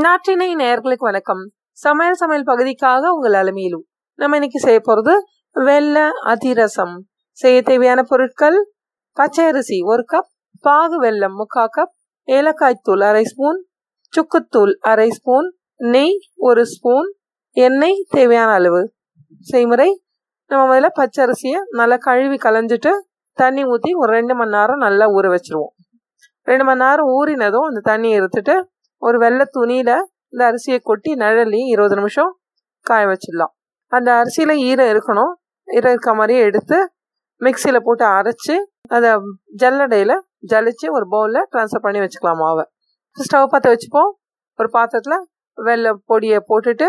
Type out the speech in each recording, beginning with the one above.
நாட்டினை நேர்களுக்கு வணக்கம். சமையல் சமையல் பகுதிக்காக உங்கள் அலமையிலும் நம்ம இன்னைக்கு செய்ய போகிறது வெள்ளை அதிரசம். செய்ய தேவையான பொருட்கள் பச்சை அரிசி ஒரு கப் பாகு வெல்லம் முக்கா கப் ஏலக்காய் தூள் அரை ஸ்பூன் சுக்குத்தூள் அரை ஸ்பூன் நெய் ஒரு ஸ்பூன் எண்ணெய் தேவையான அளவு. செய்முறை நம்ம முதல்ல பச்சை அரிசியை நல்லா கழுவி கலைஞ்சிட்டு தண்ணி ஊற்றி ஒரு ரெண்டு மணி நேரம் நல்லா ஊற வச்சுருவோம். ரெண்டு மணி நேரம் ஊறினதும் அந்த தண்ணியை எடுத்துட்டு ஒரு வெள்ளை துணியில் இந்த அரிசியை கொட்டி நிழலி இருபது நிமிஷம் காய வச்சிடலாம். அந்த அரிசியில் ஈரம் இருக்கணும். ஈரம் இருக்க மாதிரியே எடுத்து மிக்சியில் போட்டு அரைச்சி அதை ஜல்லடையில் ஜலிச்சு ஒரு பவுலில் ட்ரான்ஸ்ஃபர் பண்ணி வச்சுக்கலாம் மாவை. ஸ்டவ் பற்ற வச்சுப்போம். ஒரு பாத்திரத்தில் வெள்ளை பொடியை போட்டுட்டு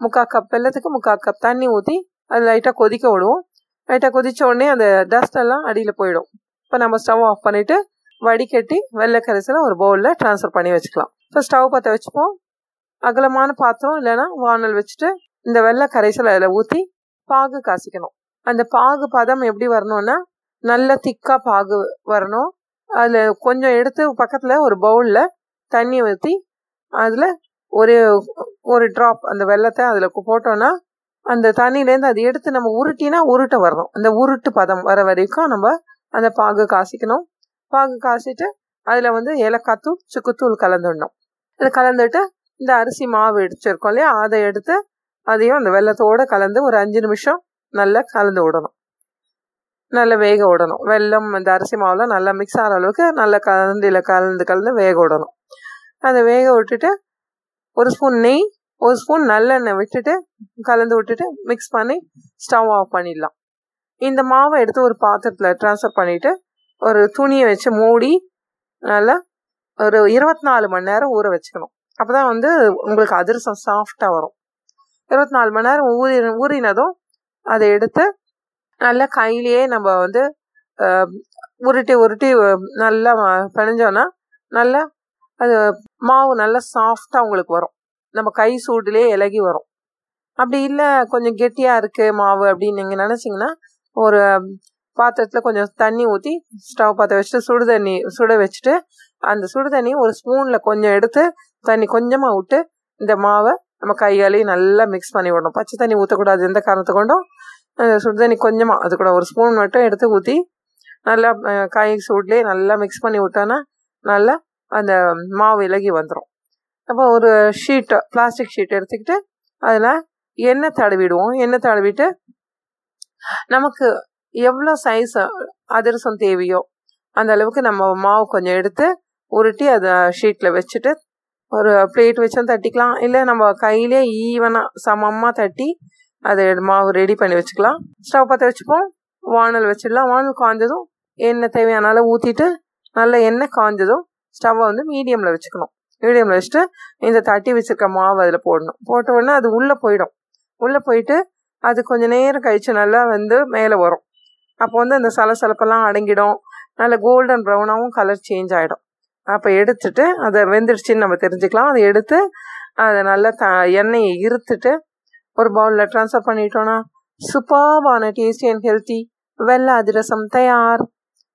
முக்கால் கப் வெள்ளத்துக்கு முக்கால் கப் தண்ணி ஊற்றி அது லைட்டாக கொதிக்க விடுவோம். லைட்டாக கொதிச்ச உடனே அந்த டஸ்ட் எல்லாம் அடியில் போயிடும். இப்போ நம்ம ஸ்டவ் ஆஃப் பண்ணிவிட்டு வடிகட்டி வெள்ளை கரைசலை ஒரு பவுலில் ட்ரான்ஸ்ஃபர் பண்ணி வச்சுக்கலாம். இப்போ ஸ்டவ் பற்ற வச்சுப்போம். அகலமான பாத்திரம் இல்லைன்னா வானல் வச்சுட்டு இந்த வெள்ளை கரைசலை அதில் ஊற்றி பாகு காசிக்கணும். அந்த பாகு பதம் எப்படி வரணும்னா நல்ல திக்காக பாகு வரணும். அதில் கொஞ்சம் எடுத்து பக்கத்தில் ஒரு பவுலில் தண்ணி ஊற்றி அதில் ஒரு ஒரு ட்ராப் அந்த வெள்ளத்தை அதில் போட்டோன்னா அந்த தண்ணியிலேருந்து அதை எடுத்து நம்ம உருட்டினா உருட்ட வரணும். அந்த உருட்டு பதம் வர வரைக்கும் நம்ம அந்த பாகு காசிக்கணும். பாகு காசிட்டு அதில் வந்து ஏலக்காய் தூள் சுக்குத்தூள் கலந்துடணும். இது கலந்துட்டு இந்த அரிசி மாவு இடிச்சிருக்கோம் இல்லையா? அதை எடுத்து அதையும் அந்த வெள்ளத்தோடு கலந்து ஒரு அஞ்சு நிமிஷம் நல்லா கலந்து விடணும். நல்லா வேக விடணும். வெள்ளம் இந்த அரிசி மாவில் நல்லா மிக்ஸ் ஆகிற அளவுக்கு நல்லா கலந்தியில் கலந்து கலந்து வேக விடணும். அதை வேக விட்டுட்டு ஒரு ஸ்பூன் நெய் ஒரு ஸ்பூன் நல்லெண்ணெய் விட்டுட்டு கலந்து விட்டுட்டு மிக்ஸ் பண்ணி ஸ்டவ் ஆஃப் பண்ணிடலாம். இந்த மாவை எடுத்து ஒரு பாத்திரத்தில் ட்ரான்ஸ்ஃபர் பண்ணிவிட்டு ஒரு துணியை வச்சு மூடி நல்லா ஒரு இருபத்தி நாலு மணி நேரம் ஊற வச்சுக்கணும். அப்போ தான் வந்து உங்களுக்கு அதிரசம் சாஃப்டாக வரும். இருபத்தி நாலு மணி நேரம் ஊறி ஊறினதும் அதை எடுத்து நல்லா கையிலேயே நம்ம வந்து உருட்டி உருட்டி நல்லா பிணைஞ்சோன்னா நல்லா அது மாவு நல்லா சாஃப்டாக உங்களுக்கு வரும். நம்ம கை சூடுலேயே இலகி வரும். அப்படி இல்லை கொஞ்சம் கெட்டியாக இருக்குது மாவு அப்படின்னு நீங்கள் நினச்சிங்கன்னா ஒரு பாத்திரத்தில் கொஞ்சம் தண்ணி ஊற்றி ஸ்டவ் பற்ற வச்சுட்டு சுடு தண்ணி சுட வச்சுட்டு அந்த சுடு தண்ணி ஒரு ஸ்பூனில் கொஞ்சம் எடுத்து தண்ணி கொஞ்சமாக விட்டு இந்த மாவை நம்ம கையாலேயும் நல்லா மிக்ஸ் பண்ணி விடணும். பச்சை தண்ணி ஊற்றக்கூடாது எந்த காரணத்தை கொண்டும். சுடு தண்ணி கொஞ்சமாக அது கூட ஒரு ஸ்பூன் மட்டும் எடுத்து ஊற்றி நல்லா காய் சூட்லேயே நல்லா மிக்ஸ் பண்ணி விட்டோன்னா நல்லா அந்த மாவு இலகி வந்துடும் அப்போ ஒரு ஷீட்டை பிளாஸ்டிக் ஷீட் எடுத்துக்கிட்டு அதில் எண்ணெய் தடவிடுவோம். எண்ணெய் தடவிட்டு நமக்கு எவ்வளோ சைஸ் அதிரசம் தேவையோ அந்த அளவுக்கு நம்ம மாவு கொஞ்சம் எடுத்து உருட்டி அதை ஷீட்டில் வச்சுட்டு ஒரு பிளேட் வச்சும் தட்டிக்கலாம். இல்லை நம்ம கையிலே ஈவனாக சமமாக தட்டி அதை மாவு ரெடி பண்ணி வச்சுக்கலாம். ஸ்டவ் பற்ற வச்சுப்போம். வானல் வச்சிடலாம். வானல் காய்ஞ்சதும் எண்ணெய் தேவையான அளவு ஊற்றிட்டு நல்ல எண்ணெய் காய்ஞ்சதும் ஸ்டவ்வை வந்து மீடியமில் வச்சுக்கணும். மீடியமில் வச்சுட்டு இந்த தட்டி வச்சுருக்க மாவு அதில் போடணும். போட்ட உடனே அது உள்ளே போயிடும். உள்ளே போயிட்டு அது கொஞ்சம் நேரம் கழித்து நல்லா வந்து மேலே வரும். அப்போ வந்து அந்த சலசலப்பெல்லாம் அடங்கிடும். நல்ல கோல்டன் ப்ரௌனாகவும் கலர் சேஞ்ச் ஆகிடும் அப்போ எடுத்துட்டு அதை வெந்துடுச்சின்னு நம்ம தெரிஞ்சுக்கலாம். அதை எடுத்து அதை நல்லா த எண்ணெயை இருத்துட்டு ஒரு பவுலில் ட்ரான்ஸ்ஃபர் பண்ணிட்டோன்னா சூப்பர்வான டேஸ்டி அண்ட் ஹெல்த்தி வெள்ளை அதிரசம் தயார்.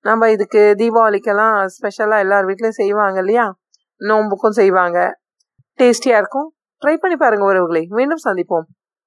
நம்ம இதுக்கு தீபாவளிக்கெல்லாம் ஸ்பெஷலாக எல்லார் வீட்லேயும் செய்வாங்க இல்லையா? நோம்புக்கும் செய்வாங்க. டேஸ்டியாக இருக்கும். ட்ரை பண்ணி பாருங்கள் உறவுகளை. மீண்டும் சந்திப்போம்.